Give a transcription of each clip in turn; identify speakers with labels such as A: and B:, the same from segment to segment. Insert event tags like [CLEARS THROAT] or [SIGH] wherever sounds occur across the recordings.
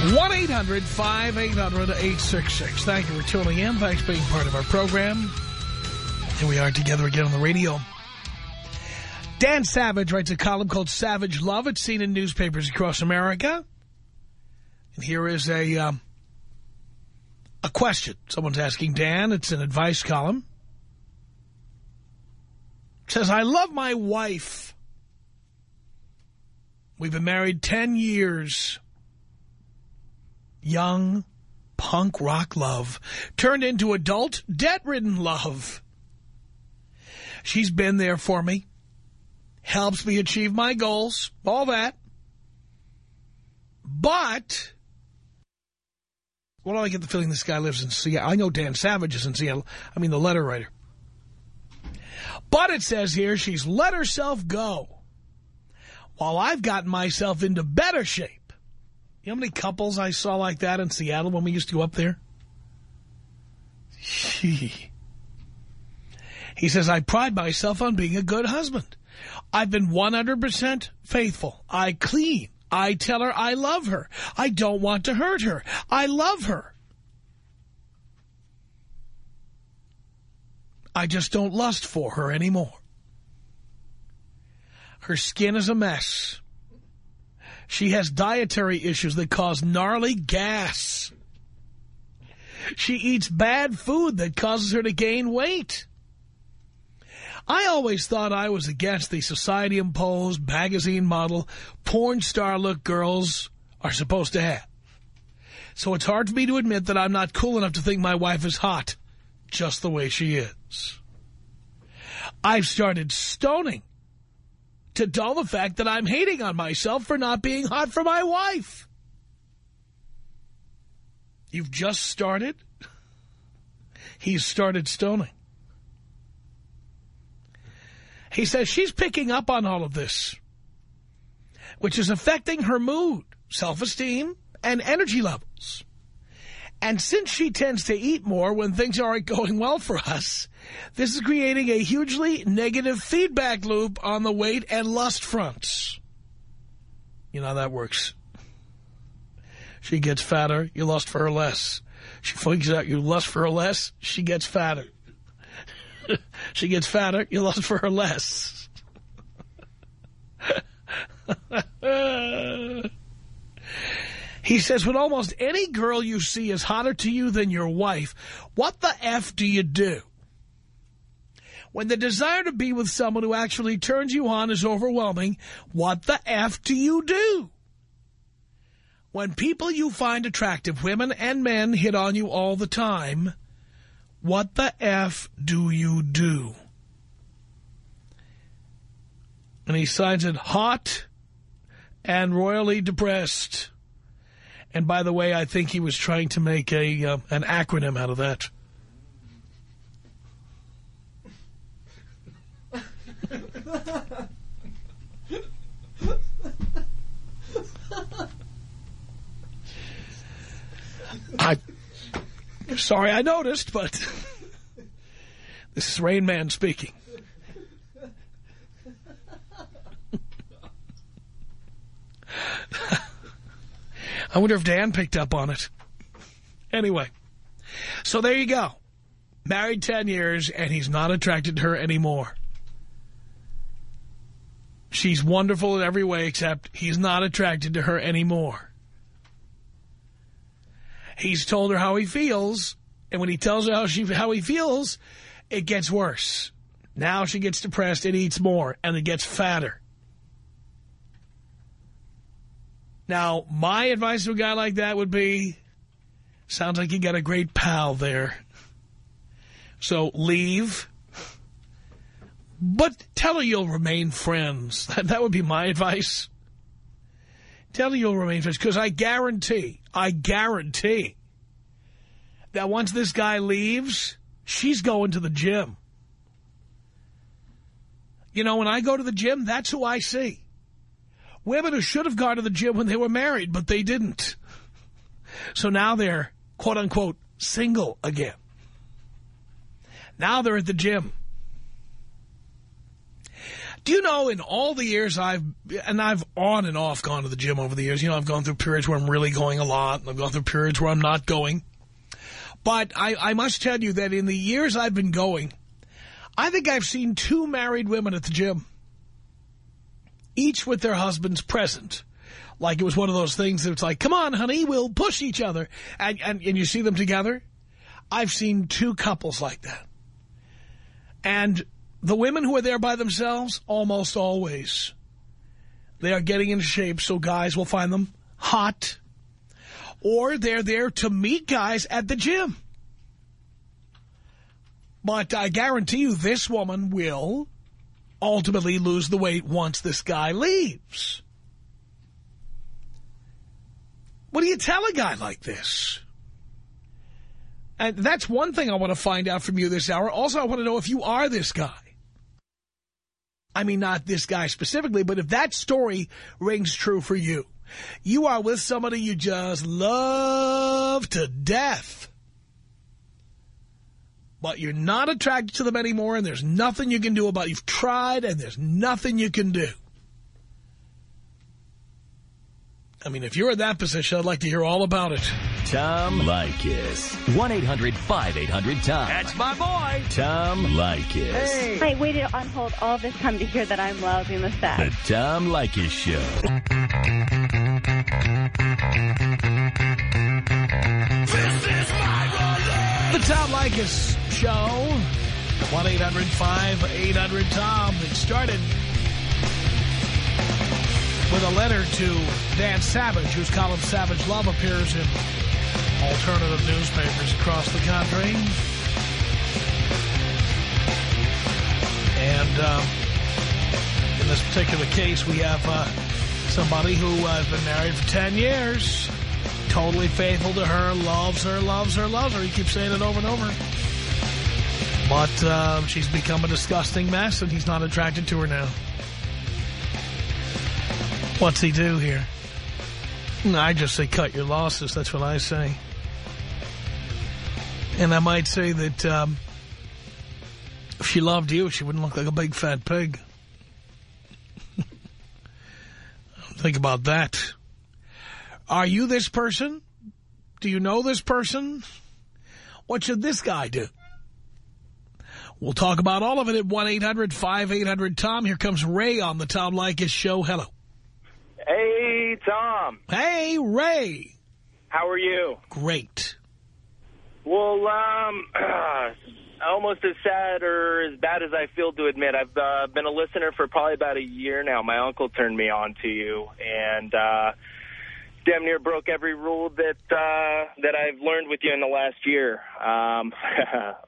A: 1-800-5800-866. Thank you for tuning in. Thanks for being part of our program. Here we are together again on the radio. Dan Savage writes a column called Savage Love. It's seen in newspapers across America. And here is a um, a question. Someone's asking Dan. It's an advice column. It says, I love my wife. We've been married 10 years. Young, punk rock love turned into adult, debt-ridden love. She's been there for me helps me achieve my goals, all that. But, well, I get the feeling this guy lives in Seattle. I know Dan Savage is in Seattle. I mean, the letter writer. But it says here she's let herself go while I've gotten myself into better shape. You know how many couples I saw like that in Seattle when we used to go up there? He says, I pride myself on being a good husband. I've been 100% faithful. I clean. I tell her I love her. I don't want to hurt her. I love her. I just don't lust for her anymore. Her skin is a mess. She has dietary issues that cause gnarly gas. She eats bad food that causes her to gain weight. I always thought I was against the society-imposed magazine model porn star look girls are supposed to have. So it's hard for me to admit that I'm not cool enough to think my wife is hot just the way she is. I've started stoning to dull the fact that I'm hating on myself for not being hot for my wife. You've just started? He's started stoning. He says she's picking up on all of this, which is affecting her mood, self-esteem, and energy levels. And since she tends to eat more when things aren't going well for us, this is creating a hugely negative feedback loop on the weight and lust fronts. You know how that works. She gets fatter, you lust for her less. She finds out you lust for her less, she gets fatter. [LAUGHS] she gets fatter, you lust for her less. He says, when almost any girl you see is hotter to you than your wife, what the F do you do? When the desire to be with someone who actually turns you on is overwhelming, what the F do you do? When people you find attractive, women and men, hit on you all the time, what the F do you do? And he signs it hot and royally depressed. And by the way, I think he was trying to make a uh, an acronym out of that. I Sorry I noticed, but [LAUGHS] this is Rain Man speaking. [LAUGHS] I wonder if Dan picked up on it. Anyway, so there you go. Married 10 years, and he's not attracted to her anymore. She's wonderful in every way, except he's not attracted to her anymore. He's told her how he feels, And when he tells her how, she, how he feels, it gets worse. Now she gets depressed and eats more, and it gets fatter. Now, my advice to a guy like that would be, sounds like you got a great pal there. So leave, but tell her you'll remain friends. [LAUGHS] That would be my advice. Tell her you'll remain friends, because I guarantee, I guarantee that once this guy leaves, she's going to the gym. You know, when I go to the gym, that's who I see. Women who should have gone to the gym when they were married, but they didn't. So now they're, quote-unquote, single again. Now they're at the gym. Do you know in all the years I've, and I've on and off gone to the gym over the years, you know, I've gone through periods where I'm really going a lot, and I've gone through periods where I'm not going. But I, I must tell you that in the years I've been going, I think I've seen two married women at the gym, each with their husbands present. Like it was one of those things that it's like, come on, honey, we'll push each other. And, and, and you see them together. I've seen two couples like that. And the women who are there by themselves, almost always, they are getting in shape so guys will find them hot. Or they're there to meet guys at the gym. But I guarantee you this woman will ultimately lose the weight once this guy leaves. What do you tell a guy like this? And that's one thing I want to find out from you this hour. Also, I want to know if you are this guy. I mean, not this guy specifically, but if that story rings true for you. You are with somebody you just love to death but you're not attracted to them anymore, and there's nothing you can do about it. You've tried, and there's nothing you can do. I mean, if you're in that position, I'd like to hear all about it.
B: Tom Leykis. 1-800-5800-TOM.
A: That's my boy.
B: Tom Leykis.
A: Hey.
C: I waited on hold all this time to hear that I'm lousy in the set.
B: The Tom Leykis Show.
A: The Tom Leykis Show. 1-800-5800-TOM. It started with a letter to Dan Savage, whose column Savage Love appears in alternative newspapers across the country. And um, in this particular case, we have uh, somebody who uh, has been married for 10 years, totally faithful to her, loves her, loves her, loves her. He keeps saying it over and over. But uh, she's become a disgusting mess, and he's not attracted to her now. What's he do here? I just say cut your losses. That's what I say. And I might say that um, if she loved you, she wouldn't look like a big fat pig. [LAUGHS] Think about that. Are you this person? Do you know this person? What should this guy do? We'll talk about all of it at 1-800-5800-TOM. Here comes Ray on the Tom Leykis Show. Hello.
D: Hey, Tom.
A: Hey, Ray.
D: How are you?
A: Great.
D: Well, um, [CLEARS THROAT] almost as sad or as bad as I feel to admit, I've uh, been a listener for probably about a year now. My uncle turned me on to you, and uh, damn near broke every rule that uh, that I've learned with you in the last year. Um,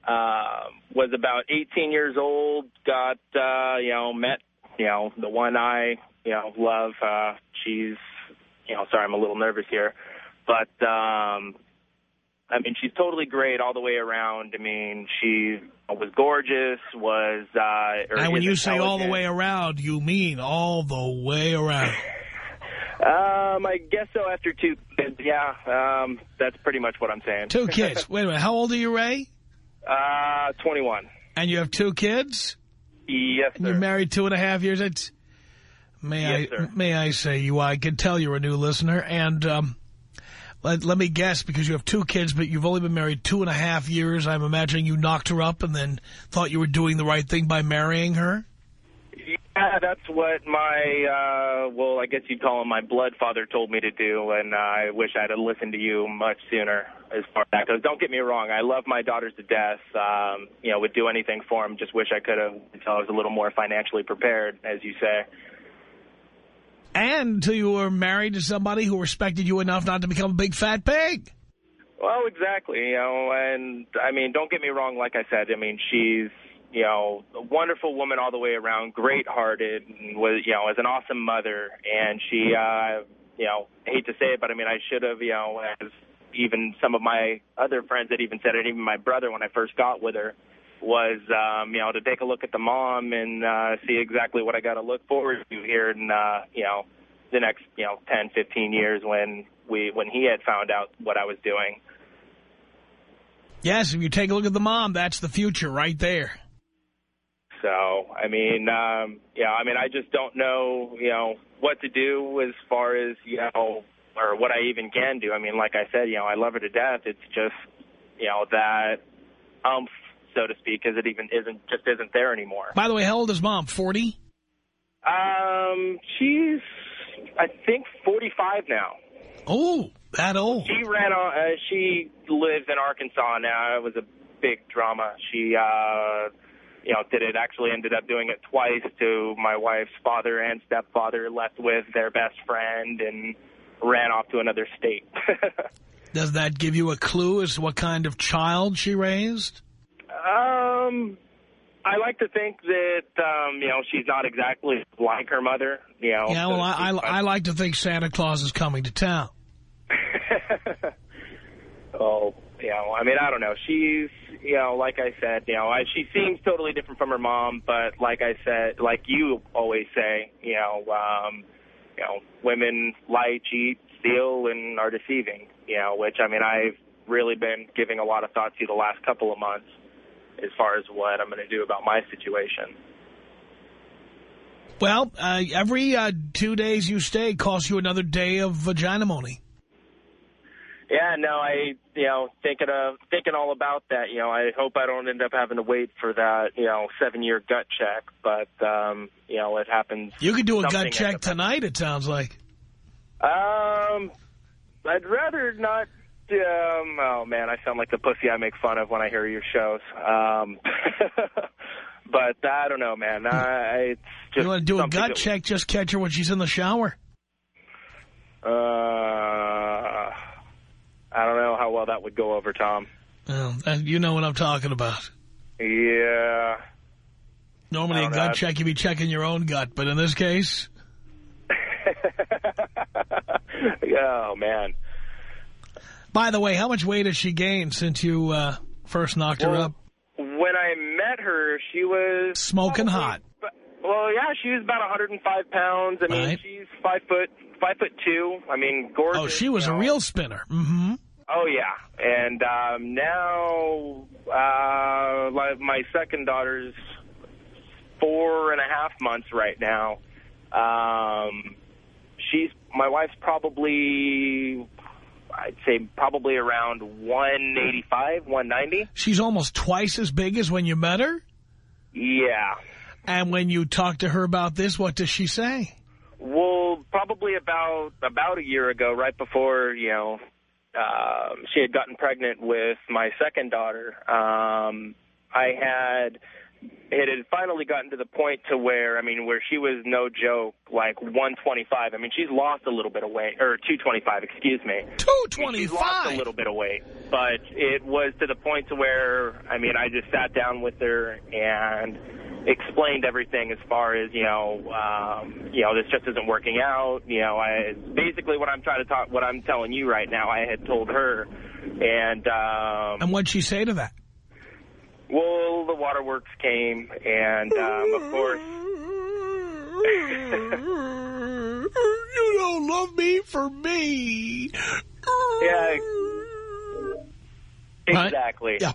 D: uh, [LAUGHS] was about 18 years old, got, uh, you know, met, you know, the one I, you know, love. Uh, she's, you know, sorry, I'm a little nervous here. But, um, I mean, she's totally great all the way around. I mean, she was gorgeous, was... Uh,
A: and when you say all the way around, you mean all the way around. [LAUGHS]
D: Um, I guess so after two kids, yeah. Um, that's pretty much what I'm saying.
A: Two [LAUGHS] kids. Wait a minute. How old are you, Ray?
D: Uh, 21.
A: And you have two kids?
D: Yes,
A: And
D: sir.
A: you're married two and a half years? It's, may
D: Yes,
A: I
D: sir.
A: may I say you, I can tell you're a new listener. And um, let, let me guess, because you have two kids, but you've only been married two and a half years, I'm imagining you knocked her up and then thought you were doing the right thing by marrying her?
D: Yeah, that's what my, uh, well, I guess you'd call him my blood father told me to do, and uh, I wish I'd have listened to you much sooner. as far as that goes. Don't get me wrong. I love my daughters to death. Um, you know, would do anything for them. Just wish I could have until I was a little more financially prepared, as you say.
A: And until you were married to somebody who respected you enough not to become a big fat pig.
D: Well, exactly. You know, and I mean, don't get me wrong. Like I said, I mean, she's you know a wonderful woman all the way around, great-hearted, was you know as an awesome mother. And she, uh, you know, hate to say it, but I mean, I should have, you know, as even some of my other friends that even said it, even my brother when I first got with her, was um, you know to take a look at the mom and uh, see exactly what I got to look forward to here in uh, you know the next you know 10, 15 years when we when he had found out what I was doing.
A: Yes, if you take a look at the mom, that's the future right there.
D: So, I mean, um, yeah, I mean, I just don't know, you know, what to do as far as, you know, or what I even can do. I mean, like I said, you know, I love her to death. It's just, you know, that umph, so to speak, because it even isn't, just isn't there anymore.
A: By the way, how old is mom? 40?
D: Um, she's, I think, 45 now.
A: Oh, that old.
D: She ran on, uh, she lives in Arkansas now. It was a big drama. She, uh, you know, did it actually ended up doing it twice to my wife's father and stepfather, left with their best friend and ran off to another state. [LAUGHS]
A: Does that give you a clue as to what kind of child she raised?
D: Um, I like to think that, um, you know, she's not exactly like her mother, you know.
A: Yeah, well, I, I, I like to think Santa Claus is coming to town. [LAUGHS]
D: oh, you know, I mean, I don't know. She's, you know, like I said, you know, I, she seems totally different from her mom, but like I said, like you always say, you know, um, you know, women lie, cheat, steal, and are deceiving, you know, which, I mean, I've really been giving a lot of thought to the last couple of months as far as what I'm going to do about my situation.
A: Well, uh, every uh, two days you stay costs you another day of vaginamony.
D: Yeah, no, I, you know, thinking of thinking all about that. You know, I hope I don't end up having to wait for that, you know, seven year gut check. But, um, you know, it happens.
A: You could do a gut check tonight. It sounds like.
D: Um, I'd rather not. Um, oh man, I sound like the pussy I make fun of when I hear your shows. Um, [LAUGHS] but I don't know, man. I, it's just
A: you want to do a gut check? Just catch her when she's in the shower.
D: Uh. I don't know how well that would go over, Tom.
A: Well, you know what I'm talking about.
D: Yeah.
A: Normally a gut know. check, you'd be checking your own gut, but in this case... [LAUGHS]
D: oh, man.
A: By the way, how much weight has she gained since you uh, first knocked
D: well,
A: her up?
D: When I met her, she was...
A: Smoking hot.
D: Well, yeah, she was about 105 pounds. I mean,
A: right.
D: she's five foot five foot two. I mean, gorgeous.
A: Oh, she was
D: you know.
A: a real spinner. Mm-hmm.
D: Oh, yeah. And um, now uh, my second daughter's four and a half months right now. Um, she's my wife's probably, I'd say probably around 185, 190.
A: She's almost twice as big as when you met her?
D: Yeah.
A: And when you talk to her about this, what does she say?
D: Well, probably about about a year ago, right before, you know, um, she had gotten pregnant with my second daughter, um, I had it had finally gotten to the point to where, I mean, where she was no joke, like 125. I mean, she's lost a little bit of weight, or 225, excuse me.
A: 225?
D: She's lost a little bit of weight, but it was to the point to where, I mean, I just sat down with her and explained everything as far as, you know, um, you know, this just isn't working out. You know, I basically what I'm trying to talk, what I'm telling you right now, I had told her. And, um,
A: And what'd she say to that?
D: Well, the waterworks came, and um, of course... [LAUGHS]
A: you don't love me for me.
D: Yeah, exactly.
A: Right? Yeah.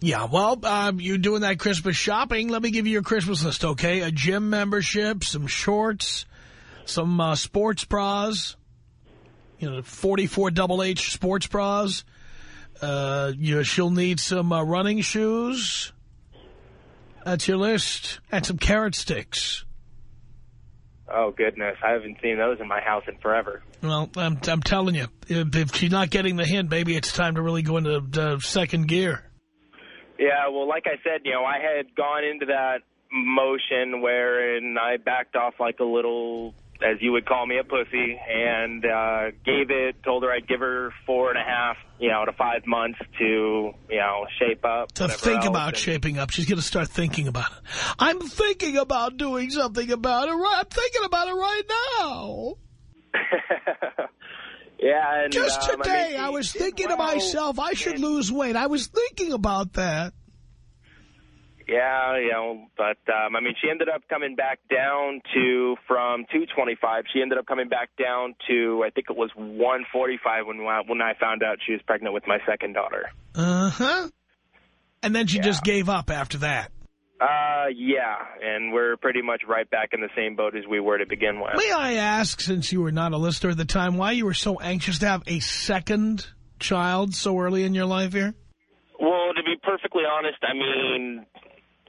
A: Yeah, well, um, you're doing that Christmas shopping. Let me give you your Christmas list, okay? A gym membership, some shorts, some uh, sports bras, you know, 44 double H sports bras. Uh, you know, she'll need some uh, running shoes. That's your list. And some carrot sticks.
D: Oh, goodness. I haven't seen those in my house in forever.
A: Well, I'm, I'm telling you, if, if she's not getting the hint, maybe it's time to really go into uh, second gear.
D: Yeah, well, like I said, you know, I had gone into that motion wherein I backed off like a little, as you would call me, a pussy, and uh, gave it, told her I'd give her four and a half, you know, to five months to, you know, shape up.
A: To think about
D: and-
A: shaping up. She's going to start thinking about it. I'm thinking about doing something about it. Right, I'm thinking about it right now. [LAUGHS]
D: yeah, and
A: Just
D: um, I mean,
A: today,
D: she
A: I was thinking to myself, I should
D: and-
A: lose weight. I was thinking about that.
D: Yeah, you know, but um, I mean, she ended up coming back down to from 225. She ended up coming back down to I think it was 145 when I, when I found out she was pregnant with my second daughter.
A: Uh-huh. And then she
D: Yeah.
A: just gave up after that.
D: Uh, yeah, and we're pretty much right back in the same boat as we were to begin with.
A: May I ask, since you were not a listener at the time, why you were so anxious to have a second child so early in your life here?
D: Well, to be perfectly honest, I mean,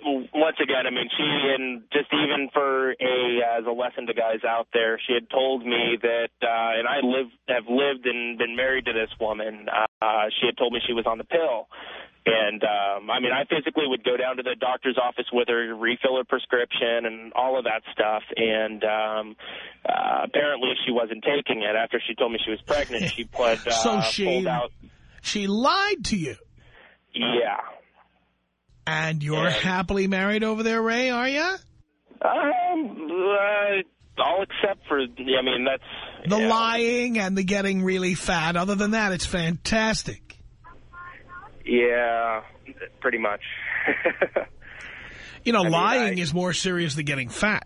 D: once again, I mean, she and just even for a as a lesson to guys out there, she had told me that, uh, and I live have lived and been married to this woman. Uh, she had told me she was on the pill. And, um, I mean, I physically would go down to the doctor's office with her, refill her prescription and all of that stuff. And um, uh, apparently she wasn't taking it. After she told me she was pregnant, she put, [LAUGHS] uh,
A: So she-
D: pulled out.
A: She lied to you.
D: Yeah.
A: And you're
D: Yeah.
A: happily married over there, Ray, are you?
D: Um, uh, all except for, I mean, that's...
A: The
D: yeah.
A: lying and the getting really fat. Other than that, it's fantastic.
D: Yeah, pretty much. [LAUGHS]
A: You know,
D: I mean,
A: lying
D: I-
A: is more serious than getting fat.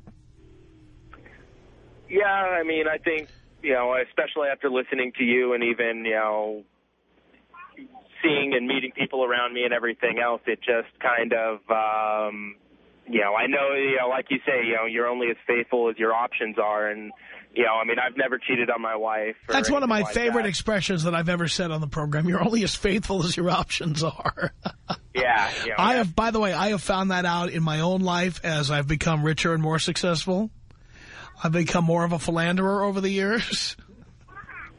D: yeah, I mean, I think, you know, especially after listening to you and even, you know, seeing and meeting people around me and everything else, it just kind of, um, you know, I know, you know, like you say, you know, you're only as faithful as your options are. And, you know, I mean, I've never cheated on my wife.
A: That's one of my
D: like
A: favorite
D: that.
A: expressions that I've ever said on the program. You're only as faithful as your options are.
D: Yeah. You [LAUGHS] know,
A: I have, by the way, I have found that out in my own life as I've become richer and more successful. I've become more of a philanderer over the years.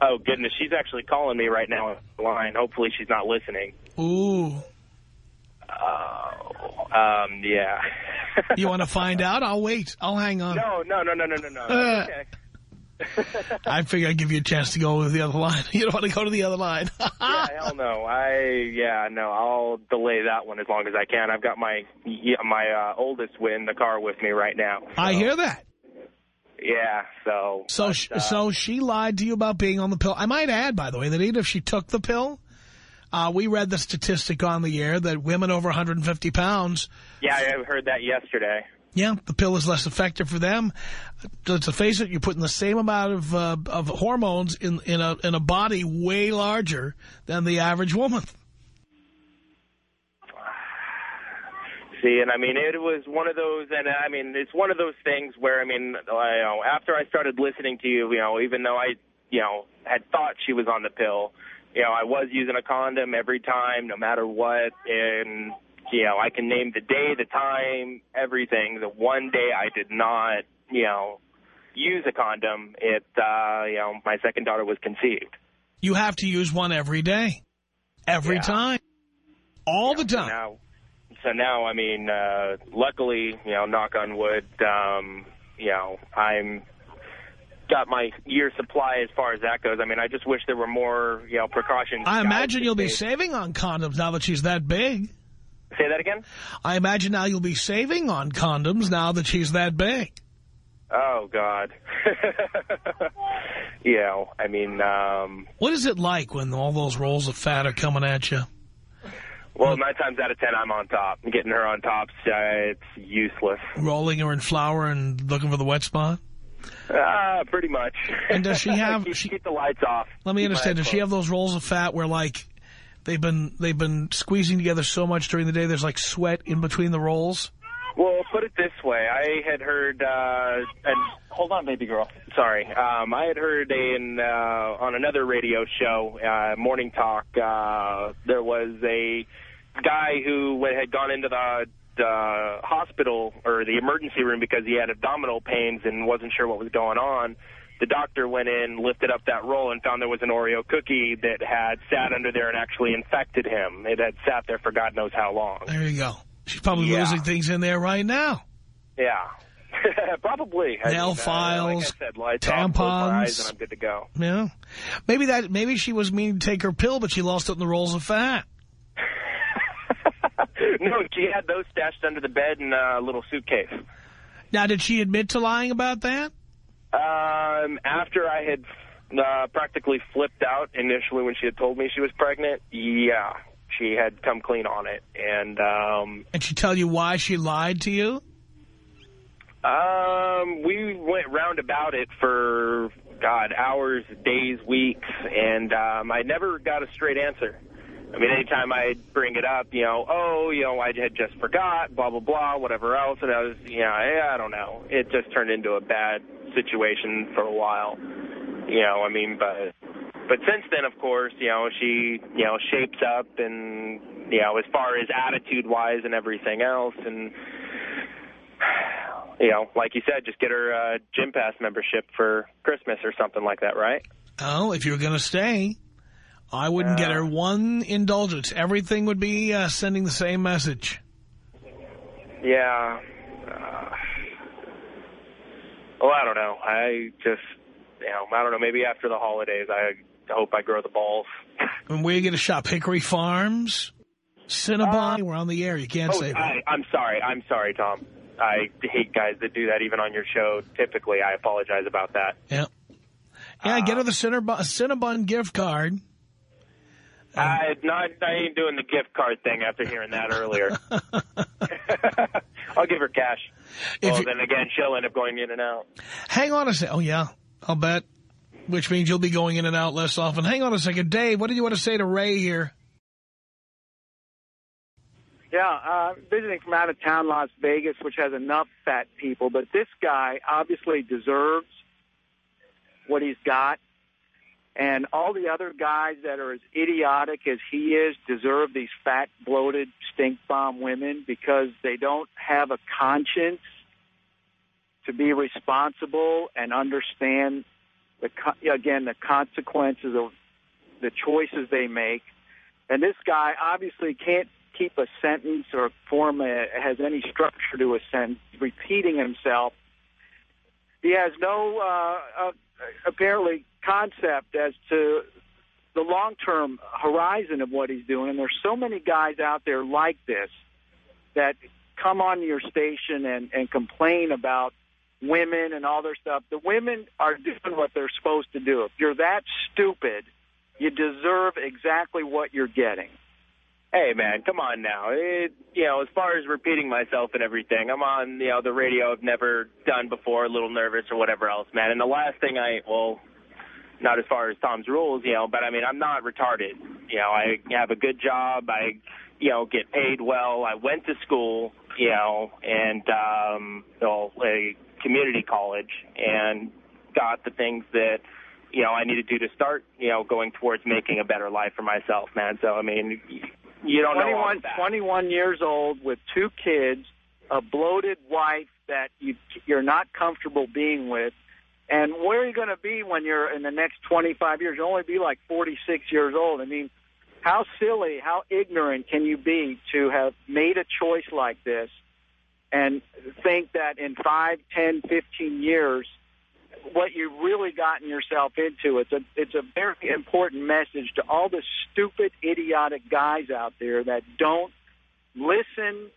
D: Oh, goodness. She's actually calling me right now on the line. Hopefully she's not listening.
A: Ooh.
D: Oh, um, yeah. [LAUGHS]
A: You want to find out? I'll wait. I'll hang on.
D: No, no, no, no, no, no, no.
A: Uh. [LAUGHS]
D: okay. [LAUGHS]
A: I figure I'd give you a chance to go to the other line. You don't want to go to the other line.
D: yeah, hell no. I, yeah, no, I'll delay that one as long as I can. I've got my, my, uh, oldest in the car with me right now.
A: I hear that.
D: Yeah, so.
A: So,
D: but, uh,
A: so she lied to you about being on the pill. I might add, by the way, that even if she took the pill, uh, we read the statistic on the air that women over 150 pounds,
D: Yeah, I heard that yesterday.
A: yeah, the pill is less effective for them. To, to face it, you're putting the same amount of uh, of hormones in in a in a body way larger than the average woman.
D: See, and I mean, it was one of those, and I mean, it's one of those things where, I mean, you know, after I started listening to you, you know, even though I, you know, had thought she was on the pill, you know, I was using a condom every time, no matter what, and, you know, I can name the day, the time, everything. The one day I did not, you know, use a condom, it, uh, you know, my second daughter was conceived.
A: You have to use one every day, every
D: Yeah.
A: time, all the
D: So
A: time.
D: now, so now, I mean, uh, luckily, you know, knock on wood, um, you know, I'm got my year supply as far as that goes. I mean, I just wish there were more, you know, precautions.
A: I imagine you'll be saving on condoms now that she's that big.
D: Say that again?
A: I imagine now you'll be saving on condoms now that she's that big.
D: Oh, God. [LAUGHS] you know, I mean, um,
A: What is it like when all those rolls of fat are coming at you?
D: Well, nine times out of ten, I'm on top. Getting her on top, uh, it's useless.
A: Rolling her in flour and looking for the wet spot?
D: Uh, pretty much.
A: And does she [LAUGHS] have-
D: keep,
A: she-
D: keep the lights off.
A: Let me
D: Keep
A: understand. Does she have those rolls of fat where, like, they've been they've been squeezing together so much during the day, there's, like, sweat in between the rolls?
D: Well, put it this way. I had heard, uh, and hold on, baby girl. Sorry. Um, I had heard in, uh, on another radio show, uh, Morning Talk, uh, there was a guy who had gone into the uh, hospital or the emergency room because he had abdominal pains and wasn't sure what was going on. The doctor went in, lifted up that roll, and found there was an Oreo cookie that had sat under there and actually infected him. It had sat there for God knows how long.
A: There you go. She's probably
D: Yeah.
A: losing things in there right now.
D: Yeah. [LAUGHS] Probably.
A: Nail
D: mean, uh,
A: files,
D: like said, lights off, eyes,
A: tampons.
D: and I'm good to go.
A: Yeah. Maybe that. Maybe she was meaning to take her pill, but she lost it in the rolls of fat.
D: No, she had those stashed under the bed in a little suitcase.
A: Now, did she admit to lying about that?
D: Um, after I had uh, practically flipped out initially when she had told me she was pregnant, yeah, she had come clean on it. And um,
A: And she tell you why she lied to you?
D: um, we went round about it for, God, hours, days, weeks, and um, I never got a straight answer. I mean, anytime I'd bring it up, you know, oh, you know, I had just forgot, blah, blah, blah, whatever else, and I was, you know, I, I don't know. It just turned into a bad situation for a while. You know, I mean, but but since then, of course, you know, she, you know, shapes up and, you know, as far as attitude-wise and everything else, and, [SIGHS] you know, like you said, just get her uh, gym pass membership for Christmas or something like that, right?
A: Oh, if you're going to stay, I wouldn't get her one indulgence. Everything would be uh, sending the same message.
D: Yeah. Uh, well, I don't know. I just, you know, I don't know. Maybe after the holidays, I hope I grow the balls.
A: And where you get to shop? Hickory Farms? Cinnabon? We're on the air. You can't
D: Oh,
A: say that.
D: I, I'm sorry. I'm sorry, Tom. I hate guys that do that even on your show. Typically, I apologize about that.
A: Yeah. Yeah, get her the Cinnabon, Cinnabon gift card.
D: I not. I ain't doing the gift card thing after hearing that earlier. [LAUGHS] I'll give her cash.
A: If
D: well, then again, she'll end up going in and out.
A: Hang on a second. Oh, yeah, I'll bet. Which means you'll be going in and out less often. Hang on a second. Dave, what do you want to say to Ray here?
E: Yeah, uh, visiting from out of town, Las Vegas, which has enough fat people, but this guy obviously deserves what he's got. And all the other guys that are as idiotic as he is deserve these fat, bloated, stink bomb women because they don't have a conscience to be responsible and understand the again the consequences of the choices they make. And this guy obviously can't keep a sentence or form a, has any structure to a sentence, repeating himself. He has no uh, uh, apparently concept as to the long-term horizon of what he's doing. And there's so many guys out there like this that come on your station and, and complain about women and all their stuff. The women are doing what they're supposed to do. If you're that stupid, you deserve exactly what you're getting.
D: Hey man, come on now. It, you know, as far as repeating myself and everything, I'm on you know the radio I've never done before, a little nervous or whatever else, man. And the last thing I well, not as far as Tom's rules, you know, but I mean I'm not retarded. You know, I have a good job. I you know get paid well. I went to school, you know, and um, well, a community college and got the things that you know I needed to do to start you know going towards making a better life for myself, man. So I mean. You don't know all
E: 21,
D: of that.
E: 21 years old with two kids, a bloated wife that you, you're not comfortable being with. And where are you going to be when you're in the next 25 years? You'll only be like 46 years old. I mean, how silly, how ignorant can you be to have made a choice like this and think that in 5, 10, 15 years, what you've really gotten yourself into. It's a it's a very important message to all the stupid, idiotic guys out there that don't listen.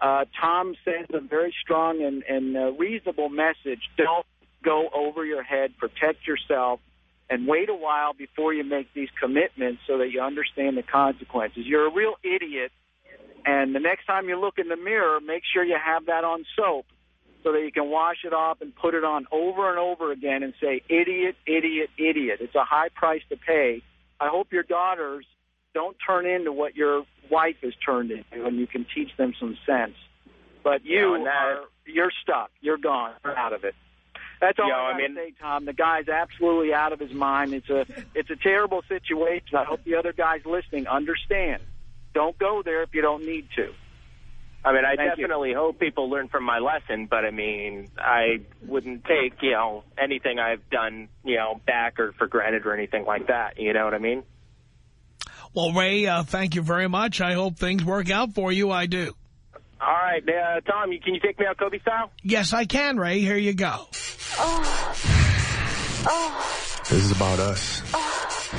E: Uh, Tom sends a very strong and, and uh, reasonable message. Don't go over your head. Protect yourself, and wait a while before you make these commitments so that you understand the consequences. You're a real idiot, and the next time you look in the mirror, make sure you have that on soap so that you can wash it off and put it on over and over again and say, idiot, idiot, idiot. It's a high price to pay. I hope your daughters don't turn into what your wife has turned into and you can teach them some sense. But you
D: Yeah, that-
E: are, you're stuck. You're gone. You're out of it. That's all
D: Yeah,
E: I,
D: I
E: gotta
D: mean-
E: say, Tom. The guy's absolutely out of his mind. It's a it's a terrible situation. I hope the other guys listening understand. Don't go there if you don't need to.
D: I mean, I
F: Thank you.
D: definitely hope people learn from my lesson, but I mean, I wouldn't take, you know, anything I've done, you know, back or for granted or anything like that. You know what I mean?
A: Well, Ray, uh, thank you very much. I hope things work out for you. I do.
D: All right, uh, Tom, can you take me out Kobe style?
A: Yes, I can, Ray. Here you go.
G: This is about us.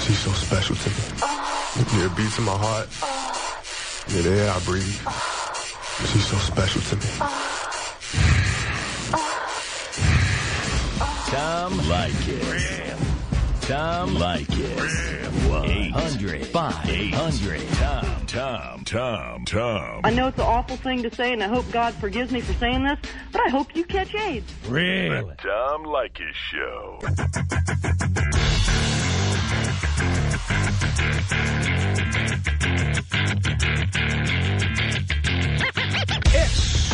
G: She's so special to me. It beats in my heart. The air I breathe. She's so special to me.
B: Tom Leykis. Tom Leykis. 800 5800 Tom. Tom. Tom. Tom.
H: I know it's an awful thing to say, and I hope God forgives me for saying this, but I hope you catch AIDS.
A: Really?
B: The Tom Leykis Show. [LAUGHS]
A: It's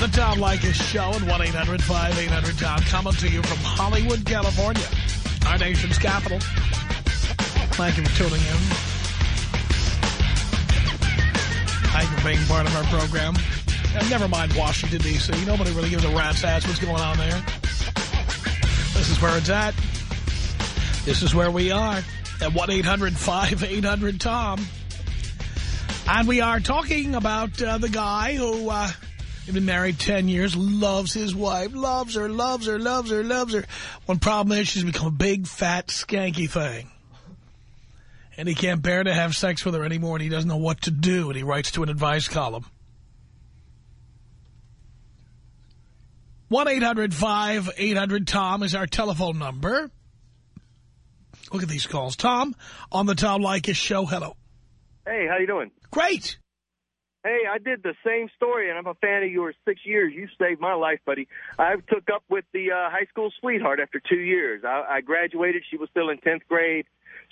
A: the Tom Leykis Show at 1-800-5800-TOM coming to you from Hollywood, California, our nation's capital. Thank you for tuning in. Thank you for being part of our program. And never mind Washington, D.C. Nobody really gives a rat's ass what's going on there. This is where it's at. This is where we are at 1-800-5800-TOM. And we are talking about uh, the guy who uh, has been married 10 years, loves his wife, loves her, loves her, loves her, loves her. One problem is she's become a big, fat, skanky thing. And he can't bear to have sex with her anymore, and he doesn't know what to do, and he writes to an advice column. 1-800-5800-TOM is our telephone number. Look at these calls. Tom, on the Tom Leykis show, hello.
F: Hey, how you doing?
A: Great.
F: Hey, I did the same story, and I'm a fan of yours. Six years, you saved my life, buddy. I took up with the uh, high school sweetheart after two years. I, I graduated. She was still in 10th grade.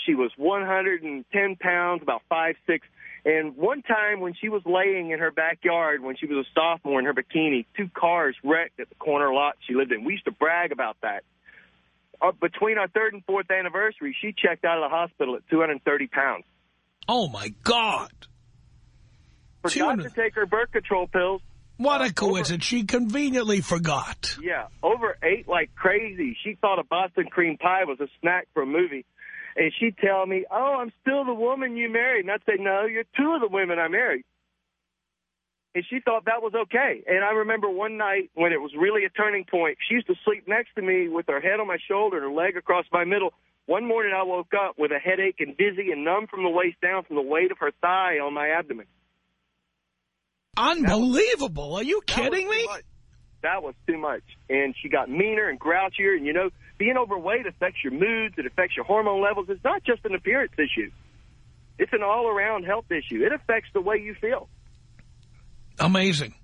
F: She was 110 pounds, about five six. And one time when she was laying in her backyard, when she was a sophomore in her bikini, two cars wrecked at the corner lot she lived in. We used to brag about that. Uh, between our third and fourth anniversary, she checked out of the hospital at 230 pounds.
A: Oh, my God.
F: Forgot
A: 200
F: to take her birth control pills.
A: What
F: Uh,
A: a coincidence. She conveniently forgot.
F: Yeah, over overate like crazy. She thought a Boston cream pie was a snack for a movie. And she'd tell me, oh, I'm still the woman you married. And I'd say, no, you're two of the women I married. And she thought that was okay. And I remember one night when it was really a turning point, she used to sleep next to me with her head on my shoulder and her leg across my middle. One morning I woke up with a headache and dizzy and numb from the waist down from the weight of her thigh on my abdomen.
A: Unbelievable. Are you kidding me?
F: much. That was too much. And she got meaner and grouchier. And, you know, being overweight affects your moods. It affects your hormone levels. It's not just an appearance issue. It's an all-around health issue. It affects the way you feel.
A: Amazing.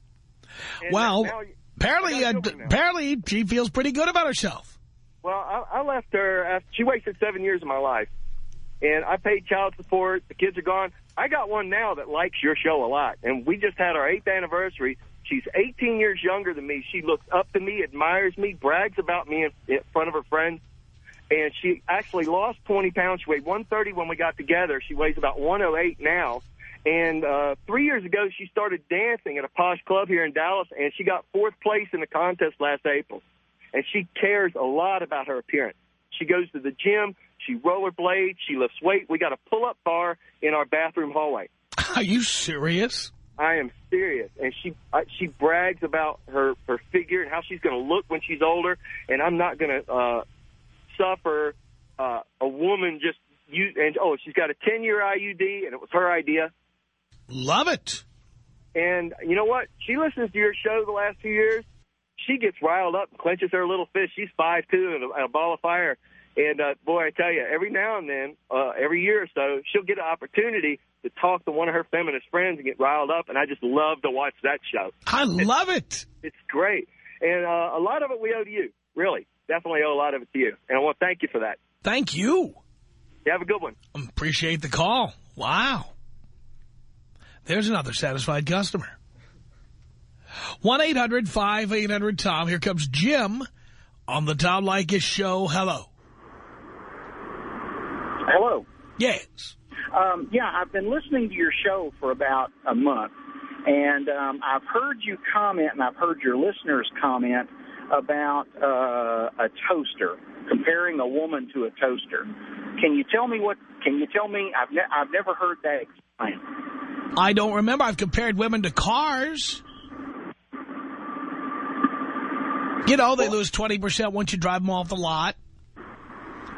F: And
A: well,
F: now
A: apparently, uh,
F: got children now.
A: apparently she feels pretty good about herself.
F: Well, I, I left her after she wasted seven years of my life, and I paid child support. The kids are gone. I got one now that likes your show a lot, and we just had our eighth anniversary. She's 18 years younger than me. She looks up to me, admires me, brags about me in, in front of her friends. And she actually lost 20 pounds. She weighed 130 when we got together. She weighs about 108 now. And uh, three years ago, she started dancing at a posh club here in Dallas, and she got fourth place in the contest last April. And she cares a lot about her appearance. She goes to the gym. She rollerblades. She lifts weight. We got a pull-up bar in our bathroom hallway. [LAUGHS]
A: Are you serious?
F: I am serious, and she uh, she brags about her her figure and how she's going to look when she's older. And I'm not going to uh, suffer uh, a woman just you and oh she's got a 10 year IUD and it was her idea.
A: Love it.
F: And you know what? She listens to your show the last few years. She gets riled up and clenches her little fist. She's five two and a, and a ball of fire. And uh, boy, I tell you, every now and then, uh, every year or so, she'll get an opportunity to talk to one of her feminist friends and get riled up. And I just love to watch that show.
A: I love it.
F: It's great. And uh, a lot of it we owe to you. Really, definitely owe a lot of it to you. And I want to thank you for that.
A: Thank you.
F: You have a good one.
A: Appreciate the call. Wow. There's another satisfied customer. 1-800-5800-TOM. Here comes Jim on the Tom Leykis show. Hello.
I: Hello.
A: Yes.
I: Um, yeah, I've been listening to your show for about a month,
F: And um, I've heard you comment, and I've heard your listeners comment about uh, a toaster, comparing a woman to a toaster. Can you tell me what? Can you tell me? I've ne- I've never heard that explained.
A: I don't remember. I've compared women to cars. You know, they lose 20% once you drive them off the lot.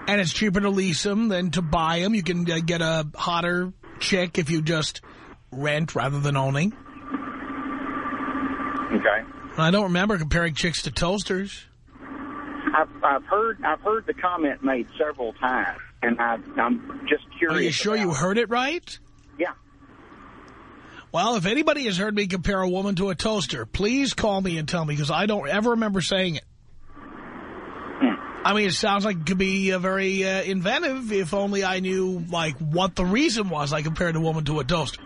A: And it's cheaper to lease them than to buy them. You can uh, get a hotter chick if you just rent rather than owning.
F: Okay.
A: I don't remember comparing chicks to toasters.
F: I've, I've heard I've heard the comment made several times, and I, I'm just curious.
A: Are you sure you heard it right?
F: Yeah.
A: Well, if anybody has heard me compare a woman to a toaster, please call me and tell me, because I don't ever remember saying it. I mean, it sounds like it could be uh, very uh, inventive if only I knew, like, what the reason was I compared a woman to a toaster.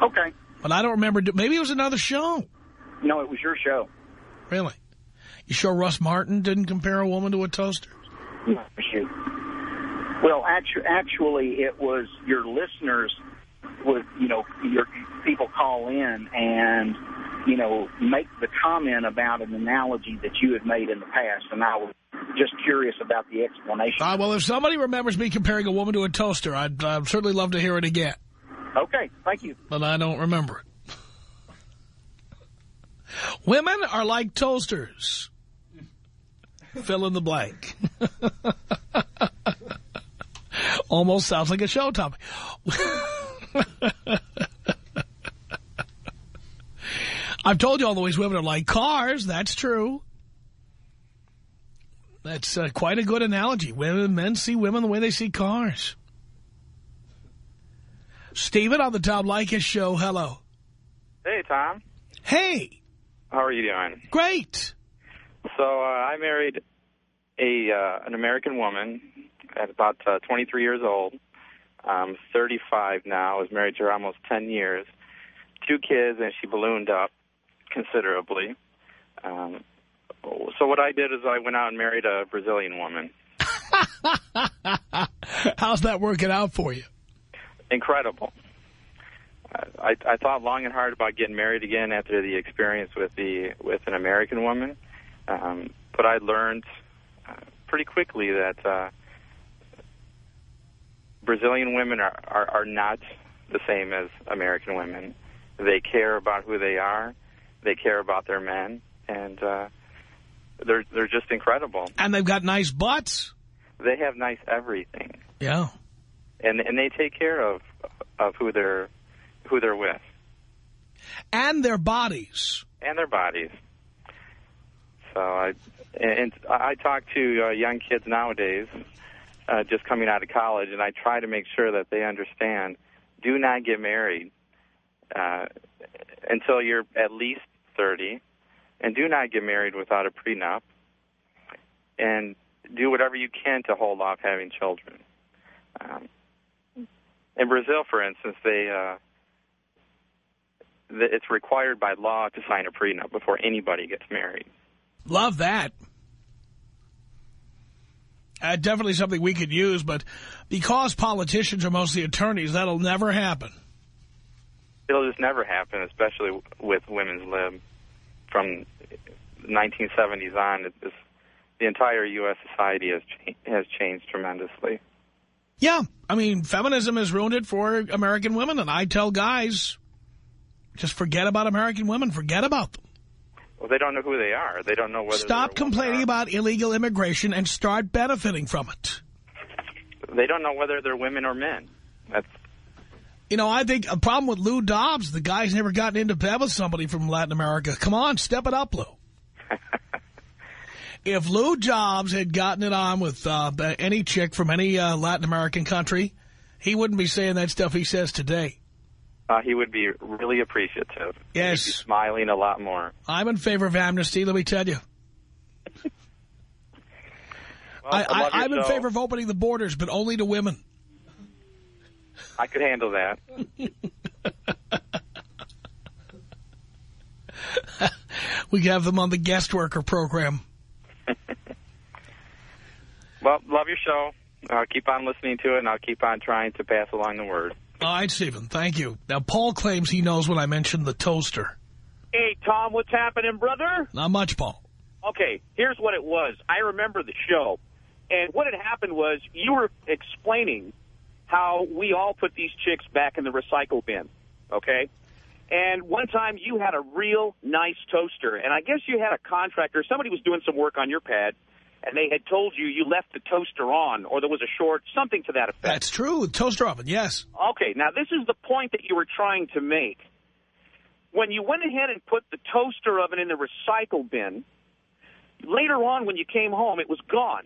F: Okay.
A: But I don't remember. Maybe it was another show.
F: No, it was your show.
A: Really? You sure Russ Martin didn't compare a woman to a toaster?
F: Shoot. Well, actu- actually, it was your listeners would, you know, your people call in and, you know, make the comment about an analogy that you had made in the past, and I was just curious about the explanation.
A: Uh, well, if somebody remembers me comparing a woman to a toaster, I'd, I'd certainly love to hear it again.
F: Okay, thank you.
A: But I don't remember it. Women are like toasters. Fill in the blank. [LAUGHS] Almost sounds like a show topic. [LAUGHS] I've told you all the ways women are like cars. That's true. That's uh, quite a good analogy. Women, men see women the way they see cars. Steven on the Tom Leykis show. Hello.
I: Hey, Tom.
A: Hey,
I: How are you doing?
A: great.
I: So uh, I married a uh, an American woman at about uh, 23 years old. I'm 35 now. I was married to her almost 10 years. Two kids, and she ballooned up considerably. Um, so what I did is I went out and married a Brazilian woman. [LAUGHS]
A: How's that working out for you?
I: Incredible. I, I thought long and hard about getting married again after the experience with the with an American woman, um, but I learned uh, pretty quickly that uh, Brazilian women are, are are not the same as American women. They care about who they are, they care about their men, and uh, they're they're just incredible.
A: And they've got nice butts.
I: They have nice everything,
A: Yeah.
I: and and they take care of of who they're who they're with.
A: And their bodies.
I: and their bodies. So I and I talk to uh, young kids nowadays, uh, just coming out of college, and I try to make sure that they understand: do not get married uh, until you're at least thirty, and do not get married without a prenup, and do whatever you can to hold off having children. Um, in Brazil, for instance, they uh, th- it's required by law to sign a prenup before anybody gets married.
A: Love that. Uh, definitely something we could use, but because politicians are mostly attorneys, that'll never happen.
I: It'll just never happen, especially with women's lib. From the 1970s on, it, this, the entire U.S. society has cha- has changed tremendously.
A: Yeah. I mean, feminism has ruined it for American women, and I tell guys, just forget about American women. Forget about them.
I: Well, they don't know who they are. They don't know whether
A: Stop
I: they're a woman
A: complaining about illegal immigration and start benefiting from it.
I: They don't know whether they're women or men. That's
A: You know, I think a problem with Lou Dobbs, the guy's never gotten into bed with somebody from Latin America. Come on, step it up, Lou. [LAUGHS] if Lou Dobbs had gotten it on with uh, any chick from any uh, Latin American country, he wouldn't be saying that stuff he says today.
I: uh, he would be really appreciative.
A: Yes.
I: He'd be smiling a lot more.
A: I'm in favor of amnesty, let me tell you. [LAUGHS]
I: Well,
A: I,
I: I,
A: I,
I: love your
A: I'm in favor of opening the borders, but only to women.
I: I could handle that. [LAUGHS]
A: We have them on the guest worker program. [LAUGHS]
I: Well, love your show. I'll keep on listening to it, and I'll keep on trying to pass along the word.
A: All right, Stephen, thank you. Now, Paul claims he knows when I mentioned the toaster.
J: Hey, Tom, what's happening, brother?
A: Not much, Paul.
J: Okay, here's what it was. I remember the show, and what had happened was you were explaining how we all put these chicks back in the recycle bin, okay? And one time you had a real nice toaster, and I guess you had a contractor, somebody was doing some work on your pad, and they had told you you left the toaster on, or there was a short, something to that effect.
A: That's true. Toaster oven, yes.
J: Okay, now this is the point that you were trying to make. When you went ahead and put the toaster oven in the recycle bin, later on when you came home, it was gone.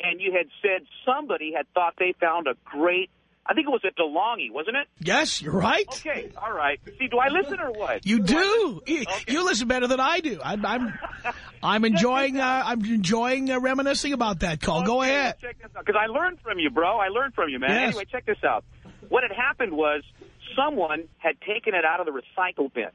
J: And you had said somebody had thought they found a great, I think it was a DeLonghi, wasn't it?
A: Yes, you're right.
J: Okay, all right. See, do I listen or what?
A: You do. You, you listen better than I do. I'm I'm, [LAUGHS] I'm enjoying uh, I'm enjoying uh, reminiscing about that call. Go ahead.
J: Check this out, because I learned from you, bro. I learned from you, man.
A: Yes.
J: Anyway, check this out. What had happened was someone had taken it out of the recycle bin,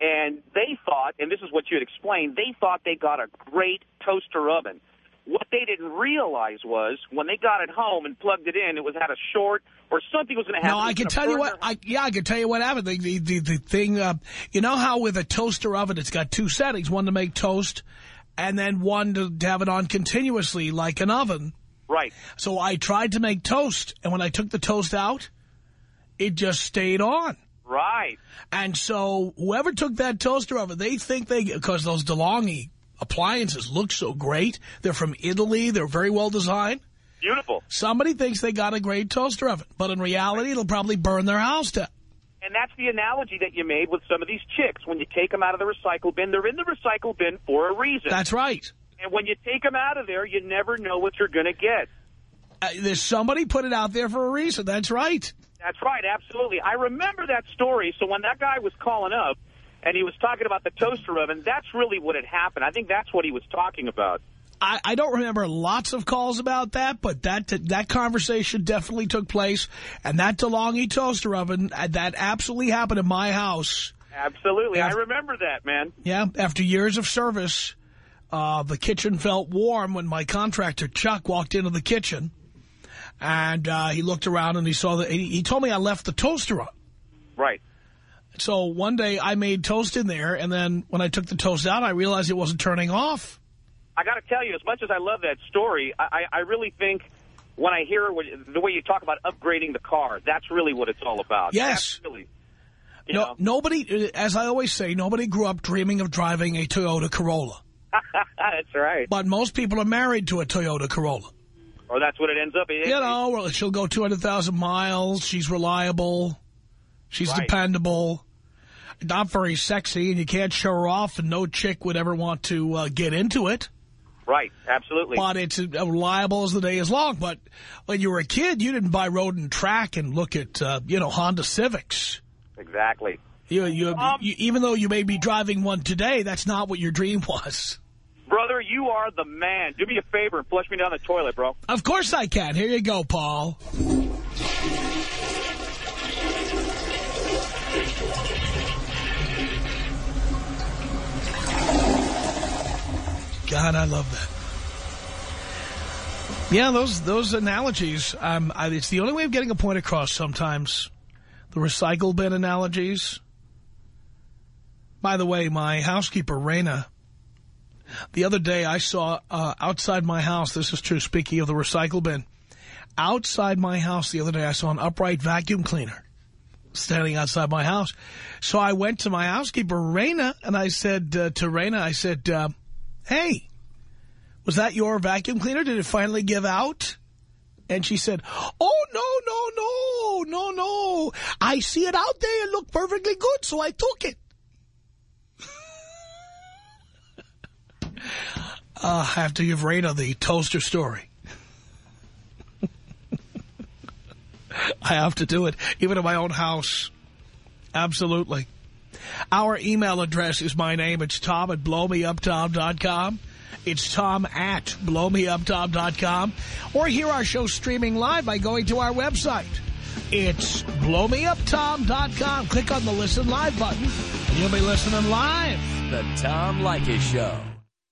J: and they thought, and this is what you had explained, they thought they got a great toaster oven. What they didn't realize was when they got it home and plugged it in, it was had a short or something was going to happen.
A: No, I can tell you what. I, yeah, I can tell you what happened. The the the, the thing. Uh, you know how with a toaster oven, it's got two settings: one to make toast, and then one to, to have it on continuously, like an oven.
J: Right.
A: So I tried to make toast, and when I took the toast out, it just stayed on.
J: Right.
A: And so whoever took that toaster oven, they think they because those DeLonghi appliances look so great. They're from Italy. They're very well designed.
J: Beautiful.
A: Somebody thinks they got a great toaster oven, but in reality, it'll probably burn their house down.
J: And that's the analogy that you made with some of these chicks. When you take them out of the recycle bin, they're in the recycle bin for a reason.
A: That's right.
J: And when you take them out of there, you never know what you're going to get.
A: Uh, there's somebody put it out there for a reason. That's right.
J: That's right, absolutely. I remember that story. So when that guy was calling up and he was talking about the toaster oven, that's really what had happened. I think that's what he was talking about.
A: I, I don't remember lots of calls about that, but that that conversation definitely took place. And that DeLonghi toaster oven, uh, that absolutely happened in my house.
J: Absolutely.
A: Yeah.
J: I remember that, man.
A: Yeah, after years of service, uh, the kitchen felt warm when my contractor, Chuck, walked into the kitchen. And uh, he looked around and he saw that he, he told me I left the toaster on.
J: Right.
A: So one day I made toast in there, and then when I took the toast out, I realized it wasn't turning off.
J: I got to tell you, as much as I love that story, I, I I really think when I hear what, the way you talk about upgrading the car, that's really what it's all about.
A: Yes.
J: Really, you
A: No,
J: know.
A: nobody, as I always say, nobody grew up dreaming of driving a Toyota Corolla. [LAUGHS]
J: that's right.
A: But most people are married to a Toyota Corolla.
J: Or that's what it ends up. It,
A: You know, well, she'll go 200,000 miles. She's reliable. She's
J: Right.
A: dependable. Not very sexy, and you can't show her off, and no chick would ever want to uh, get into it.
J: Right. Absolutely.
A: But it's reliable as the day is long. But when you were a kid, you didn't buy road and track and look at, uh, you know, Honda Civics.
J: Exactly.
A: You, you,
J: Um,
A: you, even though you may be driving one today, that's not what your dream was.
J: Brother, you are the man. Do me a favor and flush me down the toilet, bro.
A: Of course I can. Here you go, Paul. God, I love that. Yeah, those those analogies, um, I, it's the only way of getting a point across sometimes. The recycle bin analogies. By the way, my housekeeper, Raina, the other day I saw uh, outside my house, this is true, speaking of the recycle bin, outside my house the other day I saw an upright vacuum cleaner standing outside my house. So I went to my housekeeper, Raina, and I said uh, to Raina, I said, uh, hey, was that your vacuum cleaner? Did it finally give out? And she said, oh, no, no, no, no, no. I see it out there. It looked perfectly good, so I took it. [LAUGHS] Uh, I have to give Raina the toaster story. [LAUGHS] I have to do it, even in my own house. Absolutely. Our email address is my name. It's Tom at blowmeuptom.com. It's Tom at blowmeuptom.com. Or hear our show streaming live by going to our website. It's blowmeuptom.com. Click on the Listen Live button. You'll be listening live.
B: The Tom Leykis Show.